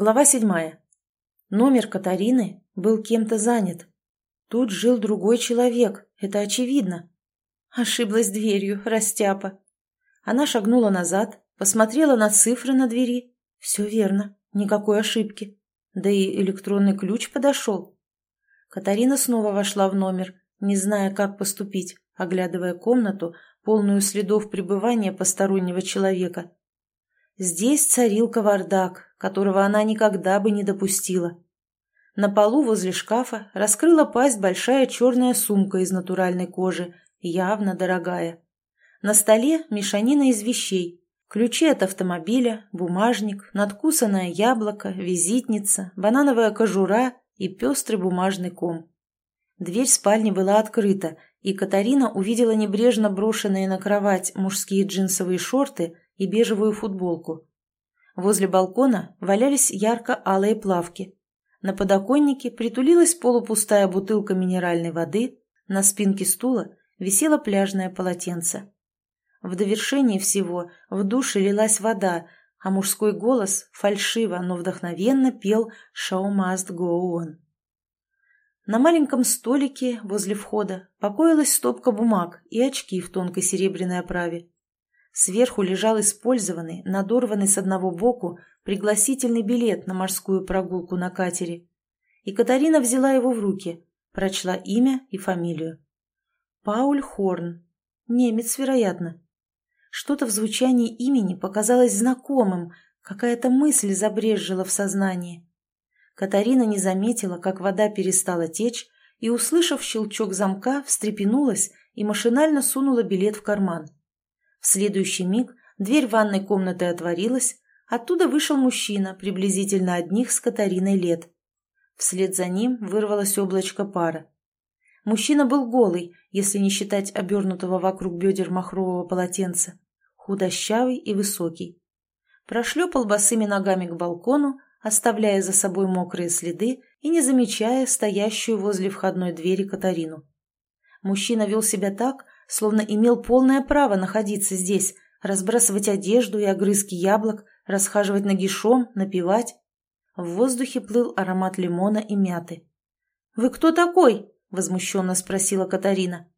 Глава седьмая. Номер Катарины был кем-то занят. Тут жил другой человек, это очевидно. Ошиблась дверью, растяпа. Она шагнула назад, посмотрела на цифры на двери. Все верно, никакой ошибки. Да и электронный ключ подошел. Катарина снова вошла в номер, не зная, как поступить, оглядывая комнату, полную следов пребывания постороннего человека. Здесь царил кавардак, которого она никогда бы не допустила. На полу возле шкафа раскрыла пасть большая черная сумка из натуральной кожи, явно дорогая. На столе мешанина из вещей. Ключи от автомобиля, бумажник, надкусанное яблоко, визитница, банановая кожура и пестрый бумажный ком. Дверь спальни была открыта, и Катарина увидела небрежно брошенные на кровать мужские джинсовые шорты и бежевую футболку. Возле балкона валялись ярко-алые плавки. На подоконнике притулилась полупустая бутылка минеральной воды, на спинке стула висело пляжное полотенце. В довершении всего в душе лилась вода, а мужской голос фальшиво, но вдохновенно пел «Show must go on». На маленьком столике возле входа покоилась стопка бумаг и очки в тонкой серебряной оправе. Сверху лежал использованный, надорванный с одного боку, пригласительный билет на морскую прогулку на катере. И Катарина взяла его в руки, прочла имя и фамилию. Пауль Хорн. Немец, вероятно. Что-то в звучании имени показалось знакомым, какая-то мысль забрежжила в сознании. Катарина не заметила, как вода перестала течь, и, услышав щелчок замка, встрепенулась и машинально сунула билет в карман. В следующий миг дверь ванной комнаты отворилась, оттуда вышел мужчина, приблизительно одних с Катариной лет. Вслед за ним вырвалось облачко пара. Мужчина был голый, если не считать обернутого вокруг бедер махрового полотенца, худощавый и высокий. Прошлепал босыми ногами к балкону, оставляя за собой мокрые следы и не замечая стоящую возле входной двери Катарину. Мужчина вел себя так, словно имел полное право находиться здесь, разбрасывать одежду и огрызки яблок, расхаживать нагишом, напевать. В воздухе плыл аромат лимона и мяты. «Вы кто такой?» – возмущенно спросила Катарина.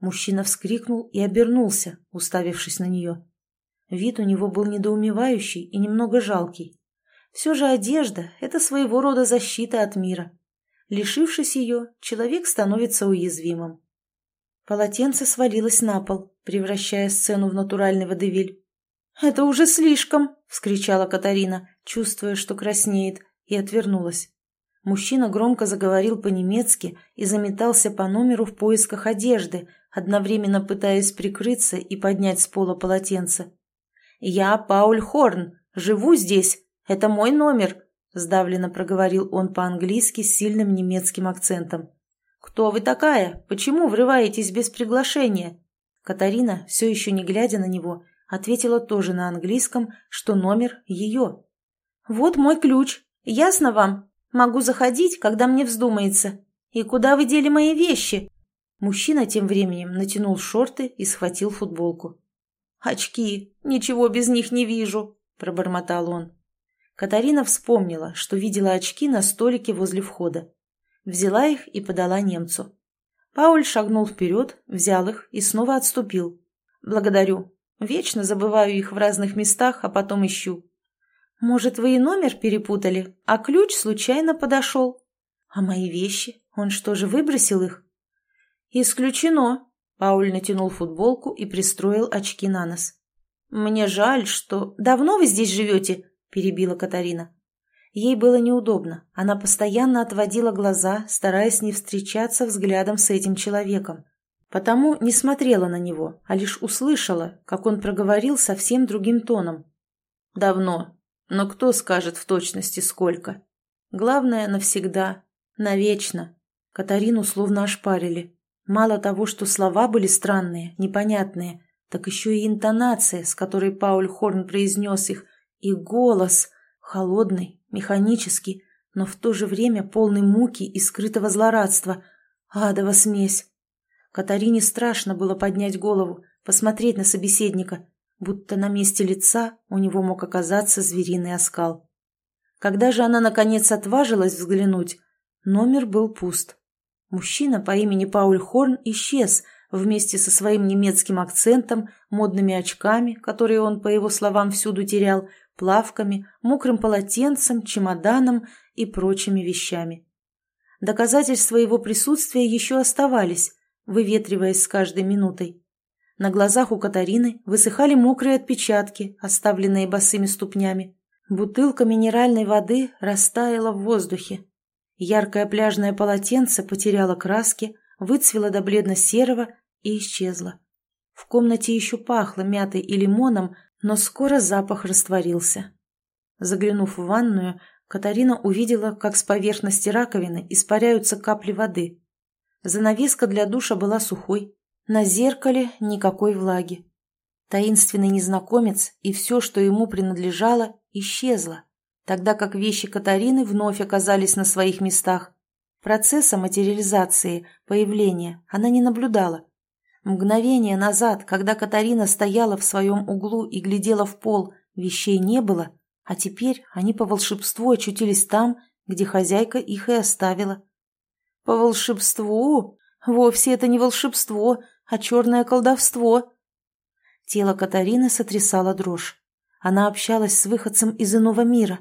Мужчина вскрикнул и обернулся, уставившись на нее. Вид у него был недоумевающий и немного жалкий. Все же одежда – это своего рода защита от мира. Лишившись ее, человек становится уязвимым. Полотенце свалилось на пол, превращая сцену в натуральный водевиль. «Это уже слишком!» — вскричала Катарина, чувствуя, что краснеет, и отвернулась. Мужчина громко заговорил по-немецки и заметался по номеру в поисках одежды, одновременно пытаясь прикрыться и поднять с пола полотенце. «Я Пауль Хорн, живу здесь, это мой номер», — сдавленно проговорил он по-английски с сильным немецким акцентом. «Кто вы такая? Почему врываетесь без приглашения?» Катарина, все еще не глядя на него, ответила тоже на английском, что номер ее. «Вот мой ключ. Ясно вам? Могу заходить, когда мне вздумается. И куда вы дели мои вещи?» Мужчина тем временем натянул шорты и схватил футболку. «Очки. Ничего без них не вижу», – пробормотал он. Катарина вспомнила, что видела очки на столике возле входа взяла их и подала немцу. Пауль шагнул вперед, взял их и снова отступил. «Благодарю. Вечно забываю их в разных местах, а потом ищу». «Может, вы и номер перепутали, а ключ случайно подошел?» «А мои вещи? Он что же, выбросил их?» «Исключено», — Пауль натянул футболку и пристроил очки на нос. «Мне жаль, что...» «Давно вы здесь живете?» — перебила Катарина. Ей было неудобно. Она постоянно отводила глаза, стараясь не встречаться взглядом с этим человеком. Потому не смотрела на него, а лишь услышала, как он проговорил совсем другим тоном. «Давно. Но кто скажет в точности сколько? Главное, навсегда. Навечно». Катарину словно ошпарили. Мало того, что слова были странные, непонятные, так еще и интонация, с которой Пауль Хорн произнес их, и голос, холодный, механический, но в то же время полный муки и скрытого злорадства. Адова смесь. Катарине страшно было поднять голову, посмотреть на собеседника, будто на месте лица у него мог оказаться звериный оскал. Когда же она, наконец, отважилась взглянуть, номер был пуст. Мужчина по имени Пауль Хорн исчез вместе со своим немецким акцентом, модными очками, которые он, по его словам, всюду терял, плавками, мокрым полотенцем, чемоданом и прочими вещами. Доказательства его присутствия еще оставались, выветриваясь с каждой минутой. На глазах у Катарины высыхали мокрые отпечатки, оставленные босыми ступнями. Бутылка минеральной воды растаяла в воздухе. Яркое пляжное полотенце потеряло краски, выцвело до бледно-серого и исчезло. В комнате еще пахло мятой и лимоном, но скоро запах растворился. Заглянув в ванную, Катарина увидела, как с поверхности раковины испаряются капли воды. Занавеска для душа была сухой, на зеркале никакой влаги. Таинственный незнакомец и все, что ему принадлежало, исчезло, тогда как вещи Катарины вновь оказались на своих местах. Процесса материализации, появления она не наблюдала. Мгновение назад, когда Катарина стояла в своем углу и глядела в пол, вещей не было, а теперь они по волшебству очутились там, где хозяйка их и оставила. По волшебству? Вовсе это не волшебство, а черное колдовство. Тело Катарины сотрясало дрожь. Она общалась с выходцем из иного мира.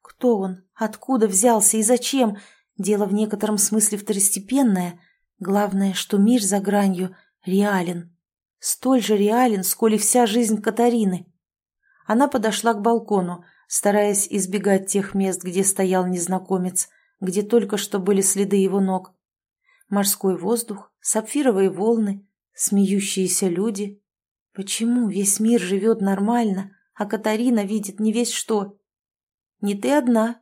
Кто он? Откуда взялся и зачем? Дело в некотором смысле второстепенное. Главное, что мир за гранью реален. Столь же реален, сколь и вся жизнь Катарины. Она подошла к балкону, стараясь избегать тех мест, где стоял незнакомец, где только что были следы его ног. Морской воздух, сапфировые волны, смеющиеся люди. Почему весь мир живет нормально, а Катарина видит не весь что? Не ты одна.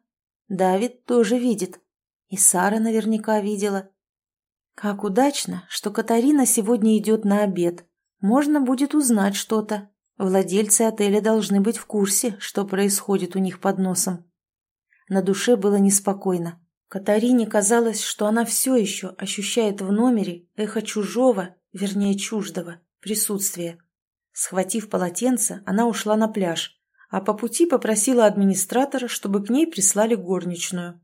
Давид тоже видит. И Сара наверняка видела. Как удачно, что Катарина сегодня идет на обед. Можно будет узнать что-то. Владельцы отеля должны быть в курсе, что происходит у них под носом. На душе было неспокойно. Катарине казалось, что она все еще ощущает в номере эхо чужого, вернее чуждого, присутствия. Схватив полотенце, она ушла на пляж, а по пути попросила администратора, чтобы к ней прислали горничную.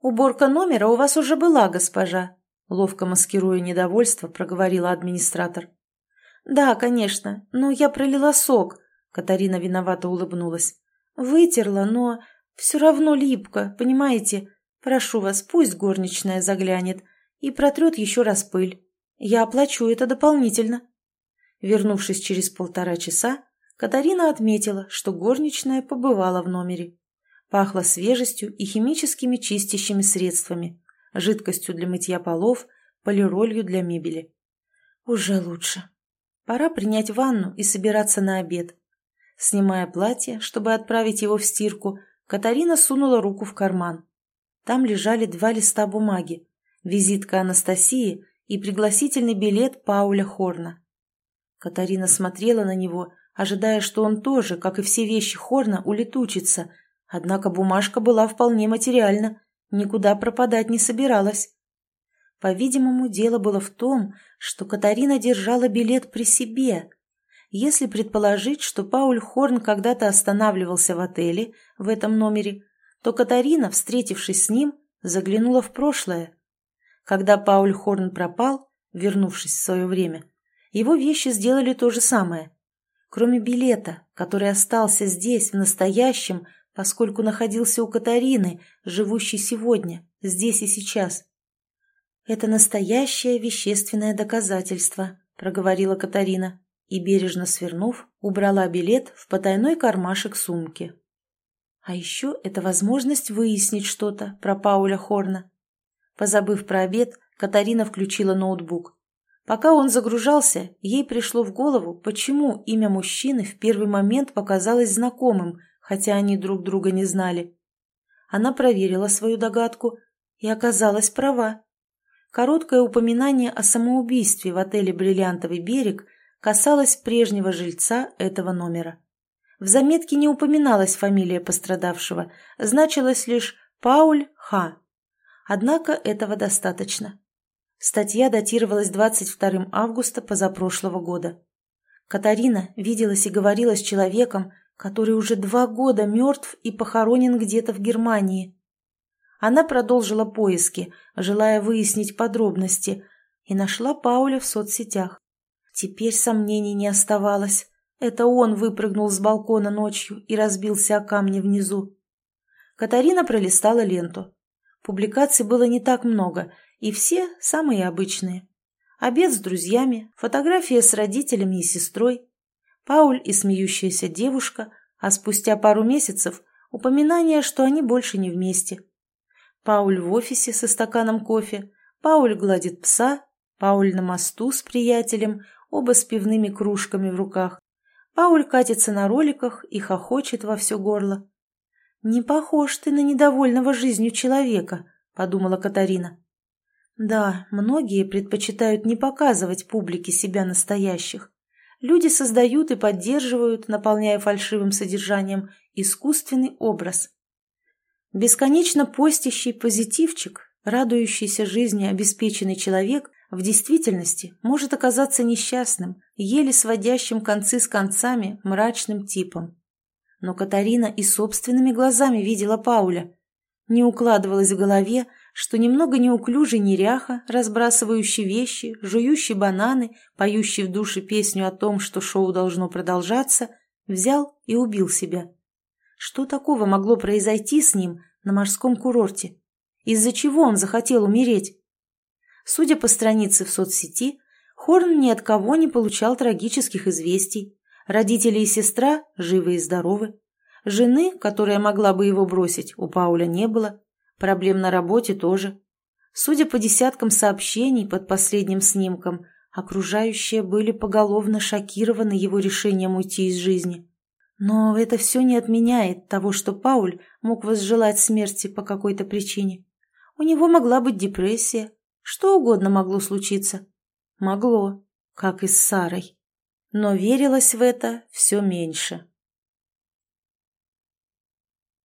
«Уборка номера у вас уже была, госпожа», — ловко маскируя недовольство, проговорила администратор. «Да, конечно, но я пролила сок», — Катарина виновато улыбнулась. «Вытерла, но все равно липко, понимаете? Прошу вас, пусть горничная заглянет и протрет еще раз пыль. Я оплачу это дополнительно». Вернувшись через полтора часа, Катарина отметила, что горничная побывала в номере. Пахло свежестью и химическими чистящими средствами, жидкостью для мытья полов, полиролью для мебели. Уже лучше. Пора принять ванну и собираться на обед. Снимая платье, чтобы отправить его в стирку, Катарина сунула руку в карман. Там лежали два листа бумаги, визитка Анастасии и пригласительный билет Пауля Хорна. Катарина смотрела на него, ожидая, что он тоже, как и все вещи Хорна, улетучится, однако бумажка была вполне материальна, никуда пропадать не собиралась. По-видимому, дело было в том, что Катарина держала билет при себе. Если предположить, что Пауль Хорн когда-то останавливался в отеле в этом номере, то Катарина, встретившись с ним, заглянула в прошлое. Когда Пауль Хорн пропал, вернувшись в свое время, его вещи сделали то же самое. Кроме билета, который остался здесь, в настоящем, поскольку находился у Катарины, живущей сегодня, здесь и сейчас. «Это настоящее вещественное доказательство», — проговорила Катарина и, бережно свернув, убрала билет в потайной кармашек сумки. А еще это возможность выяснить что-то про Пауля Хорна. Позабыв про обед, Катарина включила ноутбук. Пока он загружался, ей пришло в голову, почему имя мужчины в первый момент показалось знакомым, хотя они друг друга не знали. Она проверила свою догадку и оказалась права. Короткое упоминание о самоубийстве в отеле «Бриллиантовый берег» касалось прежнего жильца этого номера. В заметке не упоминалась фамилия пострадавшего, значилось лишь «Пауль Ха». Однако этого достаточно. Статья датировалась 22 августа позапрошлого года. Катарина виделась и говорила с человеком, который уже два года мертв и похоронен где-то в Германии. Она продолжила поиски, желая выяснить подробности, и нашла Пауля в соцсетях. Теперь сомнений не оставалось. Это он выпрыгнул с балкона ночью и разбился о камни внизу. Катарина пролистала ленту. Публикаций было не так много, и все самые обычные. Обед с друзьями, фотография с родителями и сестрой, Пауль и смеющаяся девушка, а спустя пару месяцев упоминание, что они больше не вместе. Пауль в офисе со стаканом кофе, Пауль гладит пса, Пауль на мосту с приятелем, оба с пивными кружками в руках. Пауль катится на роликах и хохочет во все горло. «Не похож ты на недовольного жизнью человека», — подумала Катарина. Да, многие предпочитают не показывать публике себя настоящих. Люди создают и поддерживают, наполняя фальшивым содержанием, искусственный образ. Бесконечно постящий позитивчик, радующийся жизни обеспеченный человек в действительности может оказаться несчастным, еле сводящим концы с концами мрачным типом. Но Катарина и собственными глазами видела Пауля. Не укладывалось в голове, что немного неуклюжий неряха, разбрасывающий вещи, жующий бананы, поющий в душе песню о том, что шоу должно продолжаться, взял и убил себя. Что такого могло произойти с ним на морском курорте? Из-за чего он захотел умереть? Судя по странице в соцсети, Хорн ни от кого не получал трагических известий. Родители и сестра живы и здоровы. Жены, которая могла бы его бросить, у Пауля не было. Проблем на работе тоже. Судя по десяткам сообщений под последним снимком, окружающие были поголовно шокированы его решением уйти из жизни. Но это все не отменяет того, что Пауль мог возжелать смерти по какой-то причине. У него могла быть депрессия, что угодно могло случиться. Могло, как и с Сарой. Но верилось в это все меньше.